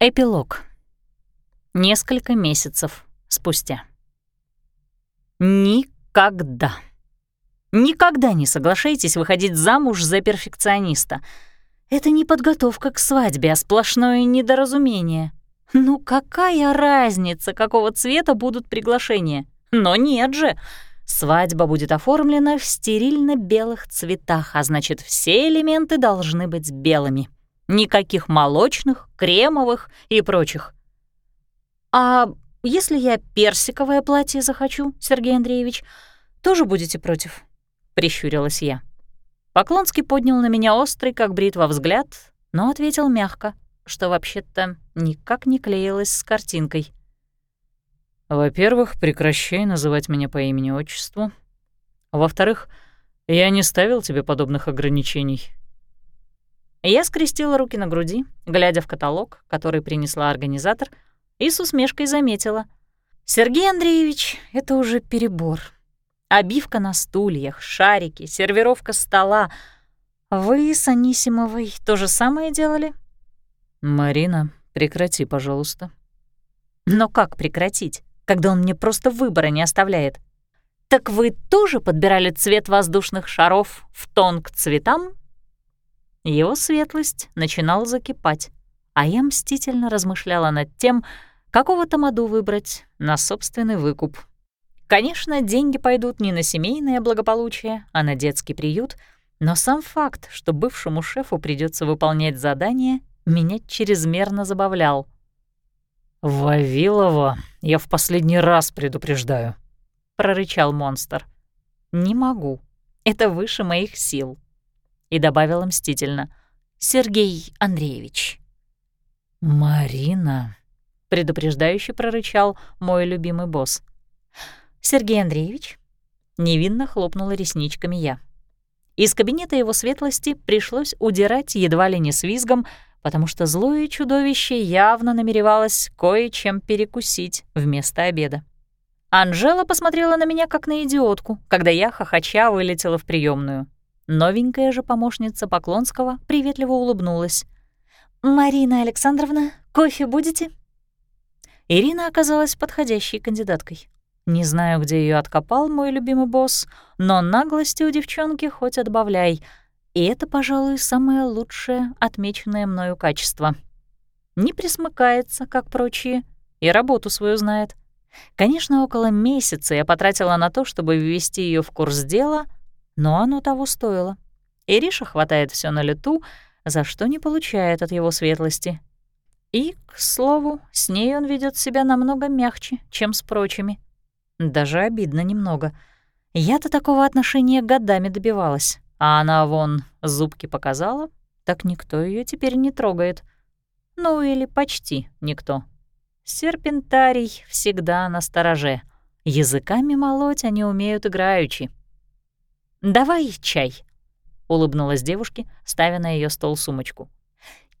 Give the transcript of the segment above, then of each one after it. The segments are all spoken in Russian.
Эпилог. Несколько месяцев спустя. Никогда. Никогда не соглашайтесь выходить замуж за перфекциониста. Это не подготовка к свадьбе, а сплошное недоразумение. Ну какая разница, какого цвета будут приглашения? Но нет же. Свадьба будет оформлена в стерильно-белых цветах, а значит, все элементы должны быть белыми. Никаких молочных, кремовых и прочих. «А если я персиковое платье захочу, Сергей Андреевич, тоже будете против?» — прищурилась я. Поклонский поднял на меня острый, как бритва, взгляд, но ответил мягко, что вообще-то никак не клеилось с картинкой. «Во-первых, прекращай называть меня по имени-отчеству. Во-вторых, я не ставил тебе подобных ограничений. Я скрестила руки на груди, глядя в каталог, который принесла организатор, и с усмешкой заметила. «Сергей Андреевич, это уже перебор. Обивка на стульях, шарики, сервировка стола. Вы с Анисимовой то же самое делали?» «Марина, прекрати, пожалуйста». «Но как прекратить, когда он мне просто выбора не оставляет?» «Так вы тоже подбирали цвет воздушных шаров в тон к цветам его светлость начинал закипать, а я мстительно размышляла над тем, какого тамаду выбрать на собственный выкуп. Конечно, деньги пойдут не на семейное благополучие, а на детский приют, но сам факт, что бывшему шефу придется выполнять задание, меня чрезмерно забавлял. «Вавилова, я в последний раз предупреждаю», — прорычал монстр. «Не могу. Это выше моих сил» и добавила мстительно. «Сергей Андреевич». «Марина», — предупреждающе прорычал мой любимый босс. «Сергей Андреевич?» — невинно хлопнула ресничками я. Из кабинета его светлости пришлось удирать едва ли не с визгом, потому что злое чудовище явно намеревалось кое-чем перекусить вместо обеда. Анжела посмотрела на меня как на идиотку, когда я хохоча вылетела в приемную. Новенькая же помощница Поклонского приветливо улыбнулась. «Марина Александровна, кофе будете?» Ирина оказалась подходящей кандидаткой. Не знаю, где ее откопал мой любимый босс, но наглости у девчонки хоть отбавляй. И это, пожалуй, самое лучшее отмеченное мною качество. Не присмыкается, как прочие, и работу свою знает. Конечно, около месяца я потратила на то, чтобы ввести ее в курс дела — но оно того стоило. Ириша хватает все на лету, за что не получает от его светлости. И, к слову, с ней он ведет себя намного мягче, чем с прочими. Даже обидно немного. Я-то такого отношения годами добивалась, а она вон зубки показала, так никто ее теперь не трогает. Ну или почти никто. Серпентарий всегда на стороже. Языками молоть они умеют играючи. «Давай чай», — улыбнулась девушке, ставя на ее стол сумочку.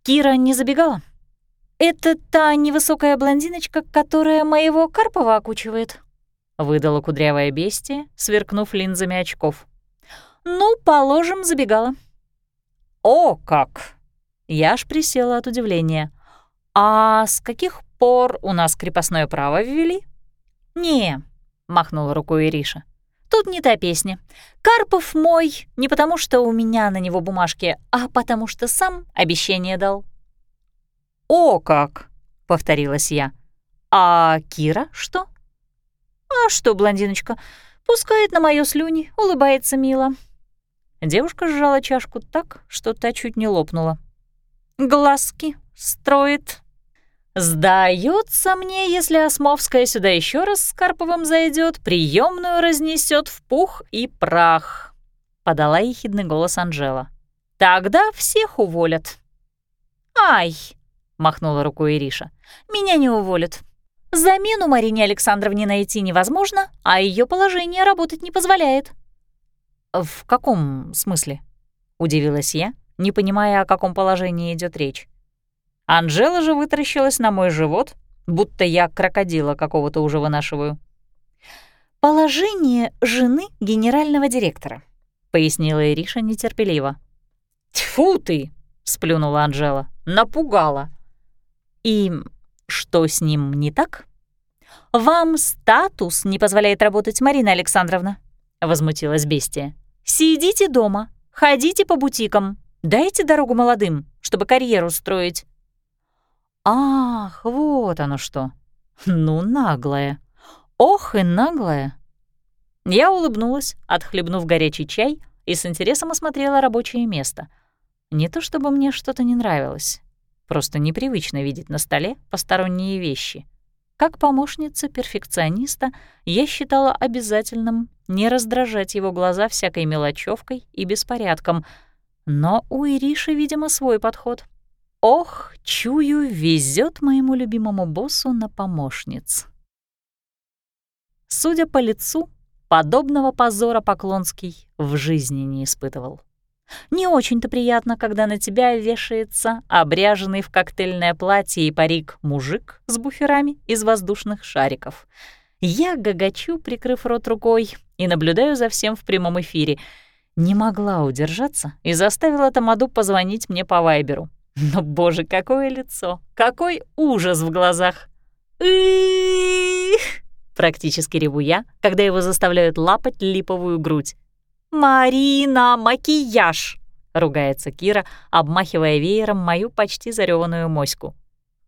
«Кира не забегала?» «Это та невысокая блондиночка, которая моего Карпова окучивает», — выдала кудрявое бестие, сверкнув линзами очков. «Ну, положим, забегала». «О, как!» Я аж присела от удивления. «А с каких пор у нас крепостное право ввели?» «Не», — махнула рукой Ириша. Тут не та песня. Карпов мой не потому, что у меня на него бумажки, а потому что сам обещание дал. «О как!» — повторилась я. «А Кира что?» «А что, блондиночка, пускает на моё слюни, улыбается мило». Девушка сжала чашку так, что та чуть не лопнула. «Глазки строит», Сдается мне, если Осмовская сюда еще раз с Карповым зайдет, приемную разнесет в пух и прах, подала ехидный голос Анжела. Тогда всех уволят. Ай! махнула рукой Ириша. Меня не уволят. Замену Марине Александровне найти невозможно, а ее положение работать не позволяет. В каком смысле? удивилась я, не понимая, о каком положении идет речь. Анжела же вытаращилась на мой живот, будто я крокодила какого-то уже вынашиваю. «Положение жены генерального директора», — пояснила Ириша нетерпеливо. «Тьфу ты!» — сплюнула Анжела. «Напугала». И что с ним не так? «Вам статус не позволяет работать, Марина Александровна», — возмутилась бестия. «Сидите дома, ходите по бутикам, дайте дорогу молодым, чтобы карьеру строить». «Ах, вот оно что! Ну, наглая! Ох и наглая!» Я улыбнулась, отхлебнув горячий чай, и с интересом осмотрела рабочее место. Не то чтобы мне что-то не нравилось, просто непривычно видеть на столе посторонние вещи — как помощница перфекциониста я считала обязательным не раздражать его глаза всякой мелочевкой и беспорядком, но у Ириши, видимо, свой подход. Ох, чую, везет моему любимому боссу на помощниц. Судя по лицу, подобного позора Поклонский в жизни не испытывал. Не очень-то приятно, когда на тебя вешается обряженный в коктейльное платье и парик мужик с буферами из воздушных шариков. Я гагачу, прикрыв рот рукой, и наблюдаю за всем в прямом эфире. Не могла удержаться и заставила Тамаду позвонить мне по Вайберу. Но, боже, какое лицо! Какой ужас в глазах! Практически реву я, когда его заставляют лапать липовую грудь. «Марина, макияж!» — ругается Кира, обмахивая веером мою почти зареванную моську.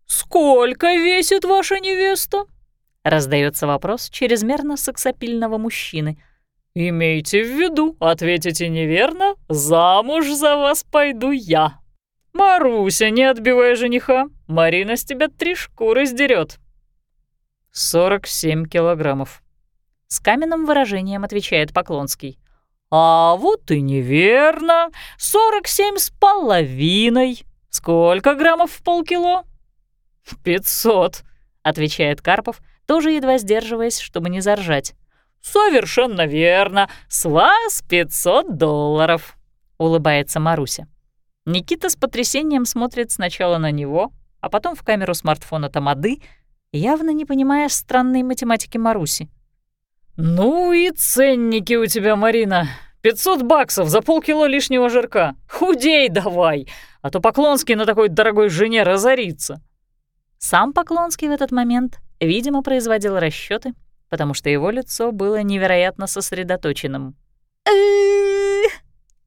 «Сколько весит ваша невеста?» — раздается вопрос чрезмерно сексапильного мужчины. «Имейте в виду, ответите неверно, замуж за вас пойду я. Маруся, не отбивая жениха, Марина с тебя три шкуры сдерет. «Сорок семь килограммов», — с каменным выражением отвечает Поклонский. «А вот и неверно. Сорок семь с половиной. Сколько граммов в полкило?» «Пятьсот», — отвечает Карпов, тоже едва сдерживаясь, чтобы не заржать. «Совершенно верно. С вас пятьсот долларов», — улыбается Маруся. Никита с потрясением смотрит сначала на него, а потом в камеру смартфона Тамады, явно не понимая странной математики Маруси. «Ну и ценники у тебя, Марина. 500 баксов за полкило лишнего жирка. Худей давай, а то Поклонский на такой дорогой жене разорится». Сам Поклонский в этот момент, видимо, производил расчеты, потому что его лицо было невероятно сосредоточенным.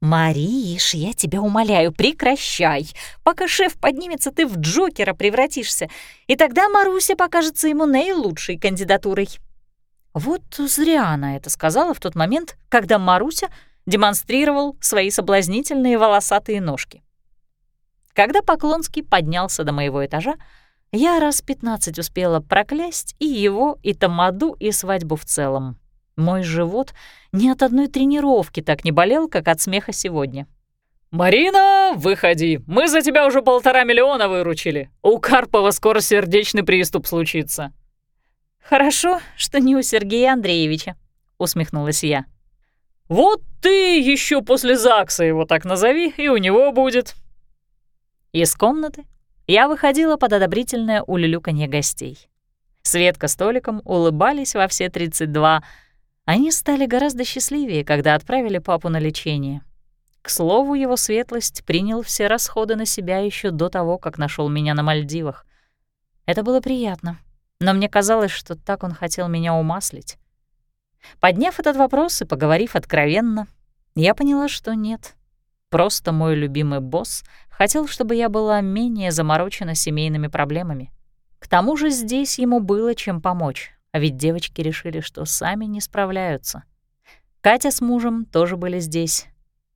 «Мариш, я тебя умоляю, прекращай. Пока шеф поднимется, ты в Джокера превратишься, и тогда Маруся покажется ему наилучшей кандидатурой». Вот зря она это сказала в тот момент, когда Маруся демонстрировал свои соблазнительные волосатые ножки. Когда Поклонский поднялся до моего этажа, я раз пятнадцать успела проклясть и его, и Тамаду, и свадьбу в целом. Мой живот ни от одной тренировки так не болел, как от смеха сегодня. «Марина, выходи! Мы за тебя уже полтора миллиона выручили. У Карпова скоро сердечный приступ случится», «Хорошо, что не у Сергея Андреевича», — усмехнулась я. «Вот ты еще после ЗАГСа его так назови, и у него будет». Из комнаты я выходила под одобрительное улюлюканье гостей. Светка с Толиком улыбались во все 32. Они стали гораздо счастливее, когда отправили папу на лечение. К слову, его светлость принял все расходы на себя еще до того, как нашел меня на Мальдивах. Это было приятно но мне казалось, что так он хотел меня умаслить. Подняв этот вопрос и поговорив откровенно, я поняла, что нет. Просто мой любимый босс хотел, чтобы я была менее заморочена семейными проблемами. К тому же здесь ему было чем помочь, а ведь девочки решили, что сами не справляются. Катя с мужем тоже были здесь.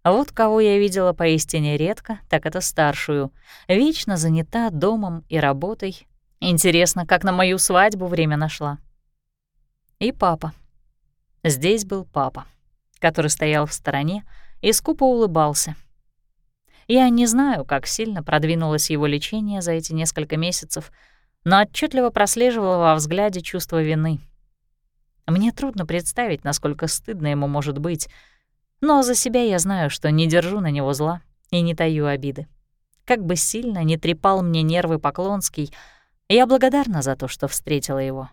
А вот кого я видела поистине редко, так это старшую. Вечно занята домом и работой, Интересно, как на мою свадьбу время нашла. И папа. Здесь был папа, который стоял в стороне и скупо улыбался. Я не знаю, как сильно продвинулось его лечение за эти несколько месяцев, но отчетливо прослеживала во взгляде чувство вины. Мне трудно представить, насколько стыдно ему может быть, но за себя я знаю, что не держу на него зла и не таю обиды. Как бы сильно не трепал мне нервы Поклонский — я благодарна за то, что встретила его.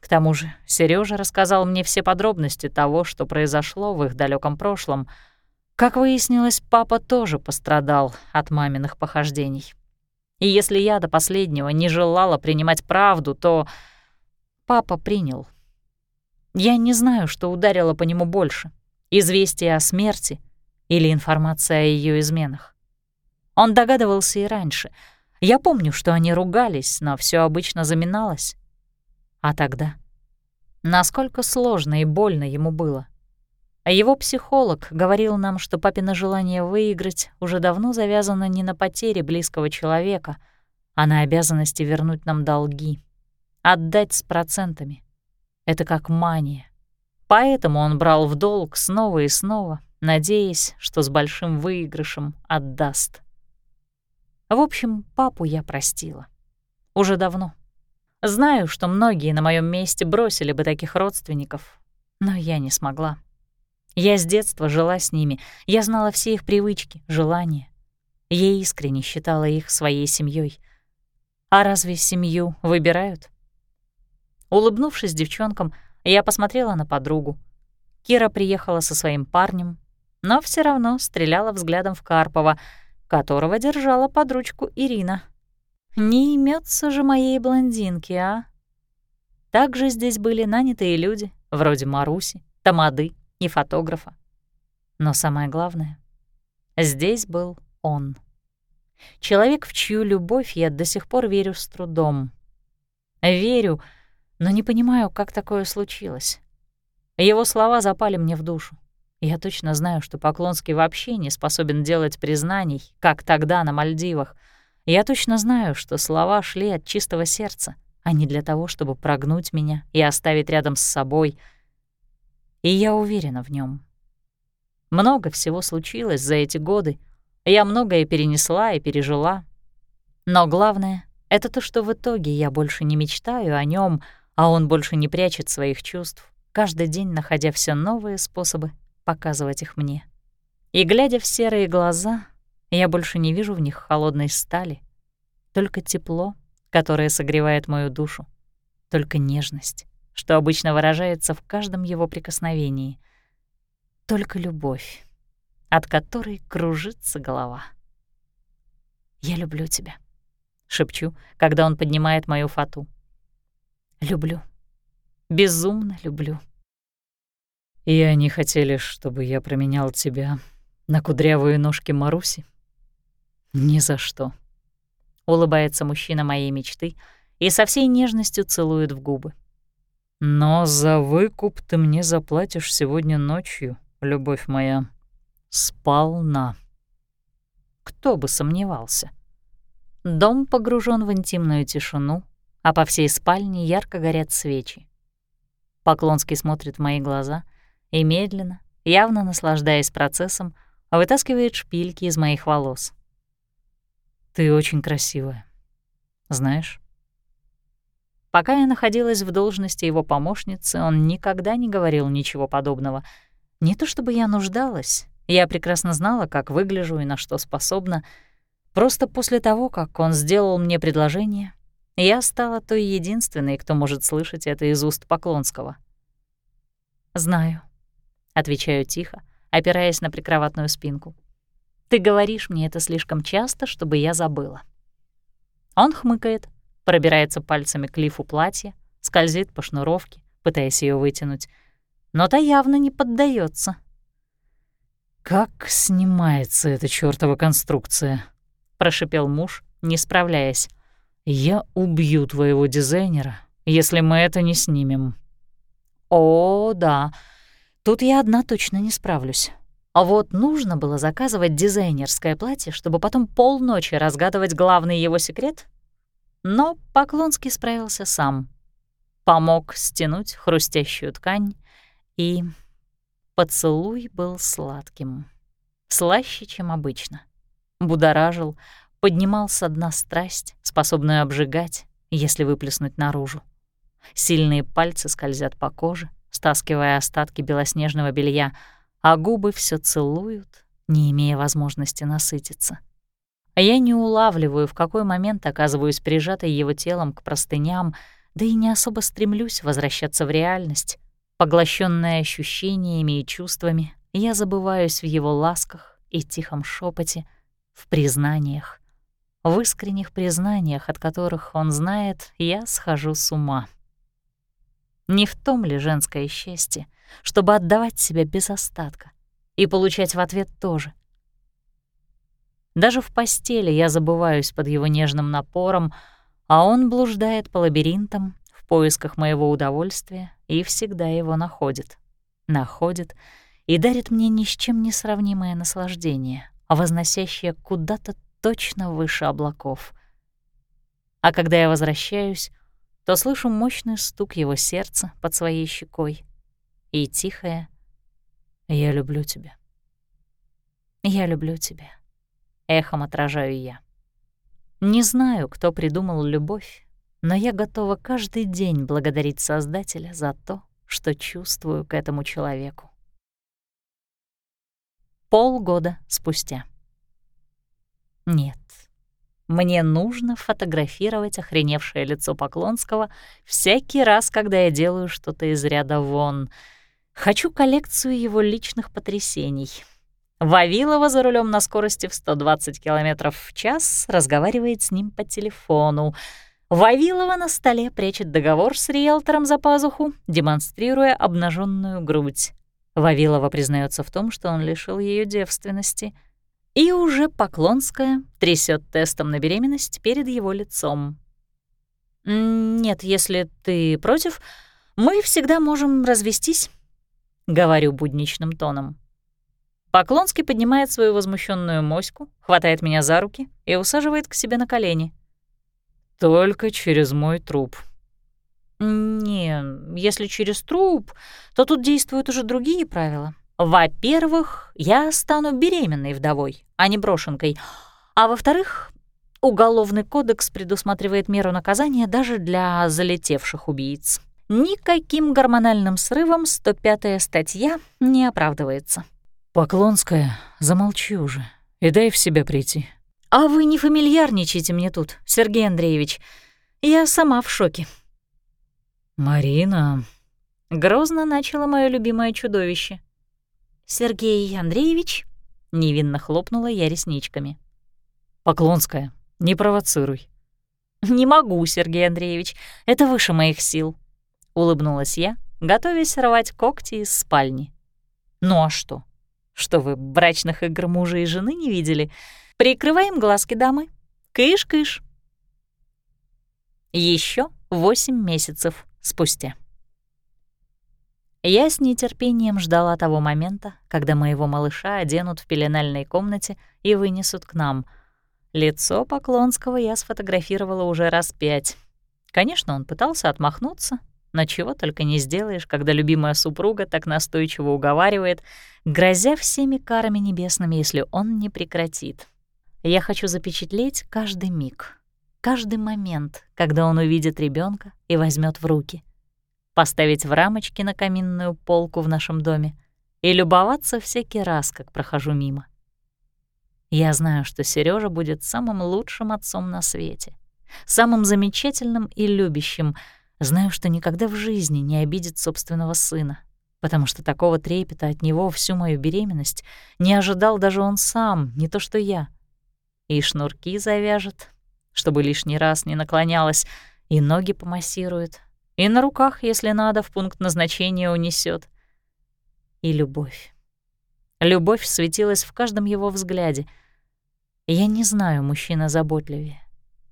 К тому же Сережа рассказал мне все подробности того, что произошло в их далеком прошлом. Как выяснилось, папа тоже пострадал от маминых похождений. И если я до последнего не желала принимать правду, то папа принял. Я не знаю, что ударило по нему больше — известие о смерти или информация о ее изменах. Он догадывался и раньше. Я помню, что они ругались, но все обычно заминалось. А тогда? Насколько сложно и больно ему было. А его психолог говорил нам, что папино желание выиграть уже давно завязано не на потере близкого человека, а на обязанности вернуть нам долги, отдать с процентами. Это как мания. Поэтому он брал в долг снова и снова, надеясь, что с большим выигрышем отдаст. В общем, папу я простила. Уже давно. Знаю, что многие на моем месте бросили бы таких родственников, но я не смогла. Я с детства жила с ними, я знала все их привычки, желания. Я искренне считала их своей семьей. А разве семью выбирают? Улыбнувшись девчонкам, я посмотрела на подругу. Кира приехала со своим парнем, но все равно стреляла взглядом в Карпова, которого держала под ручку Ирина. Не имется же моей блондинки, а? Также здесь были нанятые люди, вроде Маруси, Тамады и фотографа. Но самое главное, здесь был он. Человек, в чью любовь я до сих пор верю с трудом. Верю, но не понимаю, как такое случилось. Его слова запали мне в душу. Я точно знаю, что Поклонский вообще не способен делать признаний, как тогда на Мальдивах. Я точно знаю, что слова шли от чистого сердца, а не для того, чтобы прогнуть меня и оставить рядом с собой. И я уверена в нем. Много всего случилось за эти годы. Я многое перенесла и пережила. Но главное — это то, что в итоге я больше не мечтаю о нем, а он больше не прячет своих чувств, каждый день находя все новые способы показывать их мне. И, глядя в серые глаза, я больше не вижу в них холодной стали, только тепло, которое согревает мою душу, только нежность, что обычно выражается в каждом его прикосновении, только любовь, от которой кружится голова. «Я люблю тебя», — шепчу, когда он поднимает мою фату. Люблю. Безумно люблю. И они хотели, чтобы я променял тебя на кудрявые ножки Маруси? Ни за что. Улыбается мужчина моей мечты и со всей нежностью целует в губы. Но за выкуп ты мне заплатишь сегодня ночью, любовь моя. Сполна. Кто бы сомневался. Дом погружен в интимную тишину, а по всей спальне ярко горят свечи. Поклонский смотрит в мои глаза и медленно, явно наслаждаясь процессом, вытаскивает шпильки из моих волос. «Ты очень красивая. Знаешь?» Пока я находилась в должности его помощницы, он никогда не говорил ничего подобного. Не то чтобы я нуждалась, я прекрасно знала, как выгляжу и на что способна. Просто после того, как он сделал мне предложение, я стала той единственной, кто может слышать это из уст Поклонского. «Знаю», — отвечаю тихо, опираясь на прикроватную спинку. «Ты говоришь мне это слишком часто, чтобы я забыла». Он хмыкает, пробирается пальцами к лифу платья, скользит по шнуровке, пытаясь ее вытянуть, но та явно не поддается. «Как снимается эта чёртова конструкция?» — прошипел муж, не справляясь. «Я убью твоего дизайнера, если мы это не снимем». «О, да, тут я одна точно не справлюсь. А вот нужно было заказывать дизайнерское платье, чтобы потом полночи разгадывать главный его секрет. Но Поклонский справился сам. Помог стянуть хрустящую ткань, и поцелуй был сладким. Слаще, чем обычно. Будоражил, поднимал со дна страсть, способную обжигать, если выплеснуть наружу. Сильные пальцы скользят по коже, стаскивая остатки белоснежного белья, а губы все целуют, не имея возможности насытиться. А я не улавливаю, в какой момент оказываюсь прижатой его телом к простыням, да и не особо стремлюсь возвращаться в реальность. Поглощенная ощущениями и чувствами, я забываюсь в его ласках и тихом шепоте, в признаниях. в искренних признаниях, от которых он знает, я схожу с ума. Не в том ли женское счастье, чтобы отдавать себя без остатка и получать в ответ тоже? Даже в постели я забываюсь под его нежным напором, а он блуждает по лабиринтам в поисках моего удовольствия и всегда его находит. Находит и дарит мне ни с чем не сравнимое наслаждение, возносящее куда-то точно выше облаков. А когда я возвращаюсь, то слышу мощный стук его сердца под своей щекой и тихое «Я люблю тебя». «Я люблю тебя», — эхом отражаю я. Не знаю, кто придумал любовь, но я готова каждый день благодарить Создателя за то, что чувствую к этому человеку. Полгода спустя. Нет, мне нужно фотографировать охреневшее лицо Поклонского всякий раз, когда я делаю что-то из ряда вон. Хочу коллекцию его личных потрясений. Вавилова за рулем на скорости в 120 км в час разговаривает с ним по телефону. Вавилова на столе прячет договор с риэлтором за пазуху, демонстрируя обнаженную грудь. Вавилова признается в том, что он лишил ее девственности — и уже Поклонская трясет тестом на беременность перед его лицом. «Нет, если ты против, мы всегда можем развестись», — говорю будничным тоном. Поклонский поднимает свою возмущенную моську, хватает меня за руки и усаживает к себе на колени. «Только через мой труп». «Не, если через труп, то тут действуют уже другие правила. Во-первых, я стану беременной вдовой, а не брошенкой. А во-вторых, Уголовный кодекс предусматривает меру наказания даже для залетевших убийц. Никаким гормональным срывом 105-я статья не оправдывается. «Поклонская, замолчи уже и дай в себя прийти». «А вы не фамильярничайте мне тут, Сергей Андреевич. Я сама в шоке». «Марина...» Грозно начало мое любимое чудовище. «Сергей Андреевич?» — невинно хлопнула я ресничками. «Поклонская, не провоцируй». «Не могу, Сергей Андреевич, это выше моих сил», — улыбнулась я, готовясь рвать когти из спальни. «Ну а что? Что вы брачных игр мужа и жены не видели? Прикрываем глазки, дамы. Кыш-кыш». Еще восемь месяцев спустя. Я с нетерпением ждала того момента, когда моего малыша оденут в пеленальной комнате и вынесут к нам. Лицо Поклонского я сфотографировала уже раз пять. Конечно, он пытался отмахнуться, но чего только не сделаешь, когда любимая супруга так настойчиво уговаривает, грозя всеми карами небесными, если он не прекратит. Я хочу запечатлеть каждый миг, каждый момент, когда он увидит ребенка и возьмет в руки поставить в рамочки на каминную полку в нашем доме и любоваться всякий раз, как прохожу мимо. Я знаю, что Сережа будет самым лучшим отцом на свете, самым замечательным и любящим. Знаю, что никогда в жизни не обидит собственного сына, потому что такого трепета от него всю мою беременность не ожидал даже он сам, не то что я. И шнурки завяжет, чтобы лишний раз не наклонялась, и ноги помассирует, и на руках, если надо, в пункт назначения унесет. И любовь. Любовь светилась в каждом его взгляде. Я не знаю мужчина заботливее.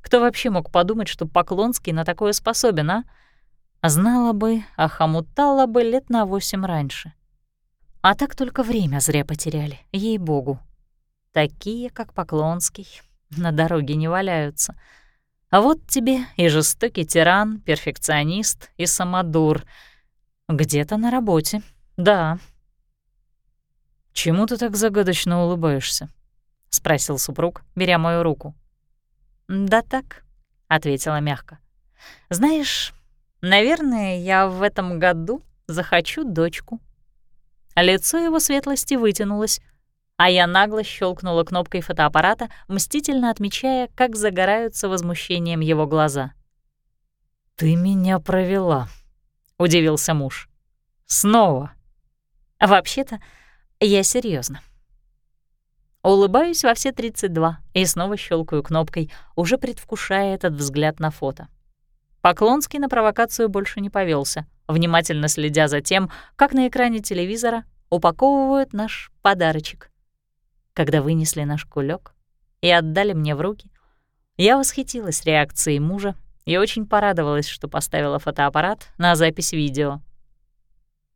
Кто вообще мог подумать, что Поклонский на такое способен, а? Знала бы, а хомутала бы лет на восемь раньше. А так только время зря потеряли, ей-богу. Такие, как Поклонский, на дороге не валяются — а вот тебе и жестокий тиран, перфекционист и самодур. Где-то на работе, да. «Чему ты так загадочно улыбаешься?» — спросил супруг, беря мою руку. «Да так», — ответила мягко. «Знаешь, наверное, я в этом году захочу дочку». Лицо его светлости вытянулось, а я нагло щелкнула кнопкой фотоаппарата, мстительно отмечая, как загораются возмущением его глаза. «Ты меня провела», — удивился муж. «Снова». «Вообще-то, я серьезно. Улыбаюсь во все 32 и снова щелкаю кнопкой, уже предвкушая этот взгляд на фото. Поклонский на провокацию больше не повелся, внимательно следя за тем, как на экране телевизора упаковывают наш подарочек. Когда вынесли наш кулек и отдали мне в руки, я восхитилась реакцией мужа и очень порадовалась, что поставила фотоаппарат на запись видео.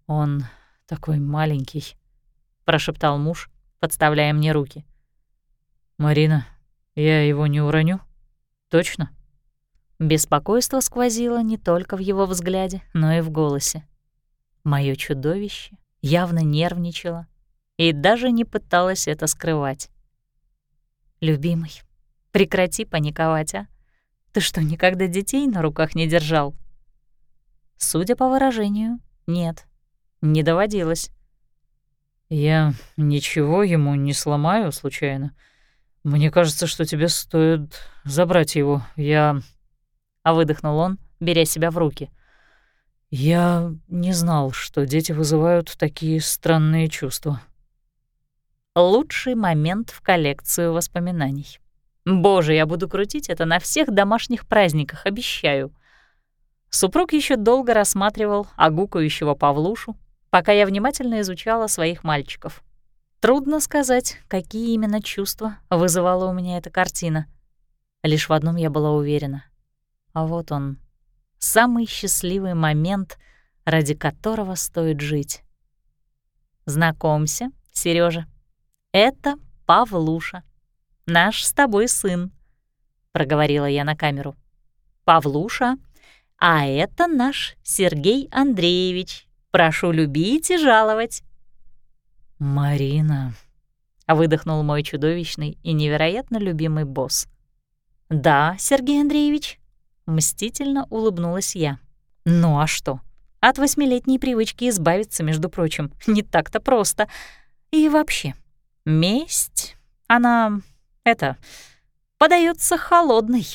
«Он такой маленький», — прошептал муж, подставляя мне руки. «Марина, я его не уроню? Точно?» Беспокойство сквозило не только в его взгляде, но и в голосе. Моё чудовище явно нервничало и даже не пыталась это скрывать. «Любимый, прекрати паниковать, а? Ты что, никогда детей на руках не держал?» Судя по выражению, нет, не доводилось. «Я ничего ему не сломаю случайно. Мне кажется, что тебе стоит забрать его. Я...» А выдохнул он, беря себя в руки. «Я не знал, что дети вызывают такие странные чувства». Лучший момент в коллекцию воспоминаний. Боже, я буду крутить это на всех домашних праздниках, обещаю. Супруг еще долго рассматривал огукающего Павлушу, пока я внимательно изучала своих мальчиков. Трудно сказать, какие именно чувства вызывала у меня эта картина. Лишь в одном я была уверена. А вот он, самый счастливый момент, ради которого стоит жить. Знакомься, Сережа, это Павлуша, наш с тобой сын, проговорила я на камеру. Павлуша, а это наш Сергей Андреевич, Прошу любить и жаловать». «Марина», — выдохнул мой чудовищный и невероятно любимый босс. «Да, Сергей Андреевич», — мстительно улыбнулась я. «Ну а что? От восьмилетней привычки избавиться, между прочим, не так-то просто. И вообще, месть, она, это, подается холодной».